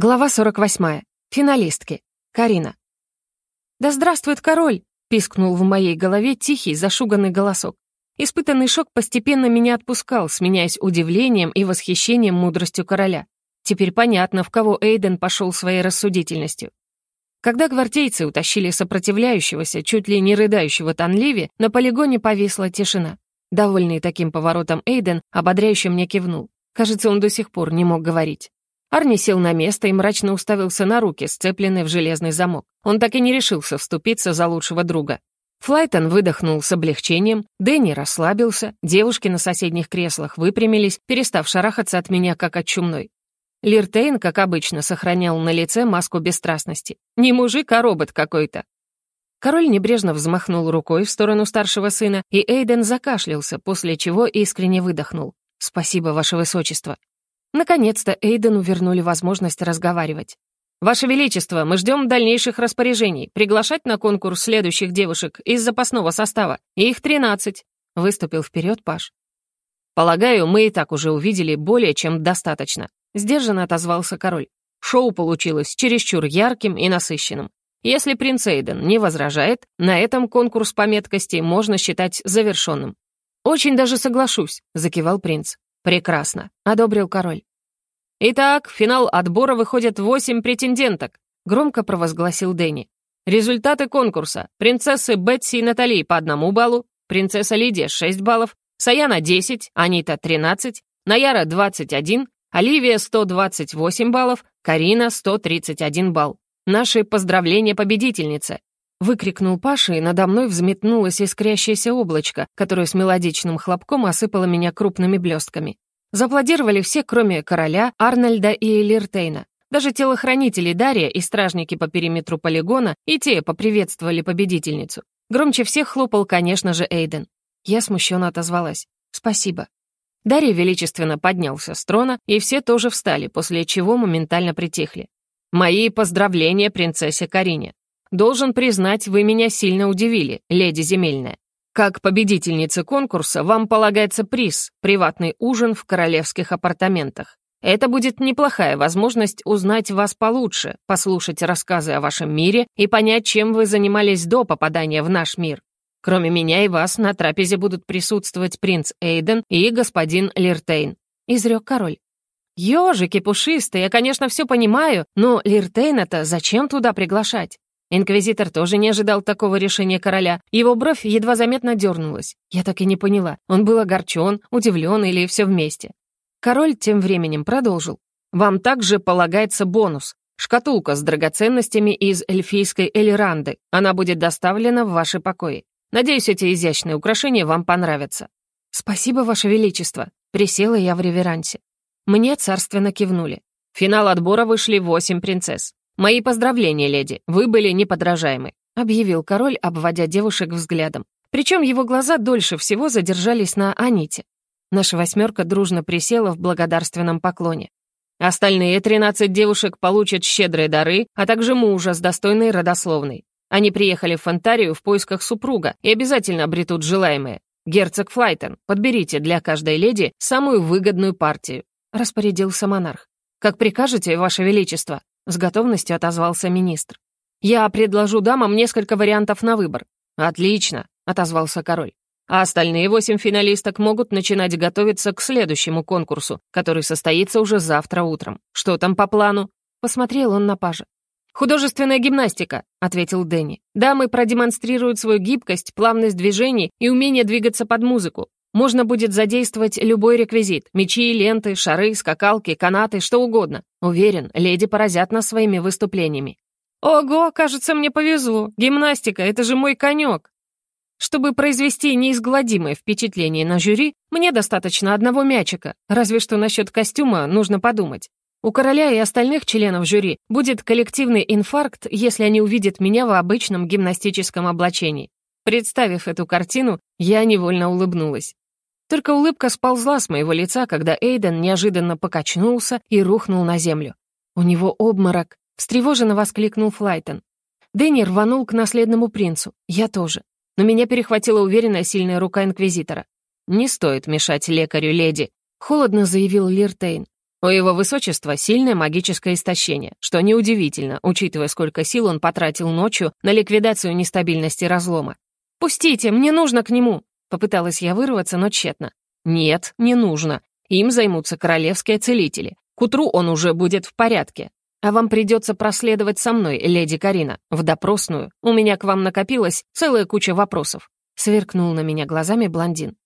Глава 48. Финалистки. Карина. «Да здравствует король!» — пискнул в моей голове тихий, зашуганный голосок. Испытанный шок постепенно меня отпускал, сменяясь удивлением и восхищением мудростью короля. Теперь понятно, в кого Эйден пошел своей рассудительностью. Когда гвардейцы утащили сопротивляющегося, чуть ли не рыдающего Танливи, на полигоне повисла тишина. Довольный таким поворотом Эйден ободряюще мне кивнул. Кажется, он до сих пор не мог говорить. Арни сел на место и мрачно уставился на руки, сцепленные в железный замок. Он так и не решился вступиться за лучшего друга. Флайтон выдохнул с облегчением, Дэнни расслабился, девушки на соседних креслах выпрямились, перестав шарахаться от меня, как от чумной. Лиртейн, как обычно, сохранял на лице маску бесстрастности. Не мужик, а робот какой-то. Король небрежно взмахнул рукой в сторону старшего сына, и Эйден закашлялся, после чего искренне выдохнул. «Спасибо, ваше высочество». Наконец-то Эйдену вернули возможность разговаривать. «Ваше Величество, мы ждем дальнейших распоряжений. Приглашать на конкурс следующих девушек из запасного состава. Их 13», — выступил вперед Паш. «Полагаю, мы и так уже увидели более чем достаточно», — сдержанно отозвался король. «Шоу получилось чересчур ярким и насыщенным. Если принц Эйден не возражает, на этом конкурс по меткости можно считать завершенным». «Очень даже соглашусь», — закивал принц. «Прекрасно», — одобрил король. «Итак, в финал отбора выходят восемь претенденток», — громко провозгласил Дэнни. «Результаты конкурса. Принцессы Бетси и Натали по одному баллу, принцесса Лидия — 6 баллов, Саяна — 10, Анита — 13, Наяра — 21, Оливия — 128 баллов, Карина — 131 балл. Наши поздравления победительнице!» Выкрикнул Паша, и надо мной взметнулось искрящееся облачко, которое с мелодичным хлопком осыпало меня крупными блестками. Зааплодировали все, кроме короля, Арнольда и Лиртейна. Даже телохранители Дарья и стражники по периметру полигона и те поприветствовали победительницу. Громче всех хлопал, конечно же, Эйден. Я смущенно отозвалась. «Спасибо». Дарья величественно поднялся с трона, и все тоже встали, после чего моментально притихли. «Мои поздравления принцессе Карине. Должен признать, вы меня сильно удивили, леди земельная. Как победительнице конкурса вам полагается приз — приватный ужин в королевских апартаментах. Это будет неплохая возможность узнать вас получше, послушать рассказы о вашем мире и понять, чем вы занимались до попадания в наш мир. Кроме меня и вас на трапезе будут присутствовать принц Эйден и господин Лиртейн», — изрек король. «Ёжики пушистые, я, конечно, все понимаю, но Лиртейна-то зачем туда приглашать? Инквизитор тоже не ожидал такого решения короля. Его бровь едва заметно дернулась. Я так и не поняла, он был огорчен, удивлен или все вместе. Король тем временем продолжил. «Вам также полагается бонус. Шкатулка с драгоценностями из эльфийской Элиранды. Она будет доставлена в ваши покои. Надеюсь, эти изящные украшения вам понравятся». «Спасибо, Ваше Величество», — присела я в реверансе. Мне царственно кивнули. В финал отбора вышли восемь принцесс. «Мои поздравления, леди, вы были неподражаемы», — объявил король, обводя девушек взглядом. Причем его глаза дольше всего задержались на Аните. Наша восьмерка дружно присела в благодарственном поклоне. Остальные тринадцать девушек получат щедрые дары, а также мужа с достойной родословной. Они приехали в Фонтарию в поисках супруга и обязательно обретут желаемое. Герцог Флайтон, подберите для каждой леди самую выгодную партию», — распорядился монарх. «Как прикажете, Ваше Величество», с готовностью отозвался министр. «Я предложу дамам несколько вариантов на выбор». «Отлично», — отозвался король. «А остальные восемь финалисток могут начинать готовиться к следующему конкурсу, который состоится уже завтра утром. Что там по плану?» Посмотрел он на пажа. «Художественная гимнастика», — ответил Дэнни. «Дамы продемонстрируют свою гибкость, плавность движений и умение двигаться под музыку. Можно будет задействовать любой реквизит — мечи, ленты, шары, скакалки, канаты, что угодно. Уверен, леди поразят нас своими выступлениями. Ого, кажется, мне повезло. Гимнастика — это же мой конек. Чтобы произвести неизгладимое впечатление на жюри, мне достаточно одного мячика, разве что насчет костюма нужно подумать. У короля и остальных членов жюри будет коллективный инфаркт, если они увидят меня в обычном гимнастическом облачении. Представив эту картину, я невольно улыбнулась. Только улыбка сползла с моего лица, когда Эйден неожиданно покачнулся и рухнул на землю. «У него обморок!» — встревоженно воскликнул Флайтон. Дэнни рванул к наследному принцу. Я тоже. Но меня перехватила уверенная сильная рука Инквизитора. «Не стоит мешать лекарю, леди», — холодно заявил Лиртейн. У его высочества сильное магическое истощение, что неудивительно, учитывая, сколько сил он потратил ночью на ликвидацию нестабильности разлома. «Пустите, мне нужно к нему!» Попыталась я вырваться, но тщетно. «Нет, не нужно. Им займутся королевские целители. К утру он уже будет в порядке. А вам придется проследовать со мной, леди Карина, в допросную. У меня к вам накопилась целая куча вопросов». Сверкнул на меня глазами блондин.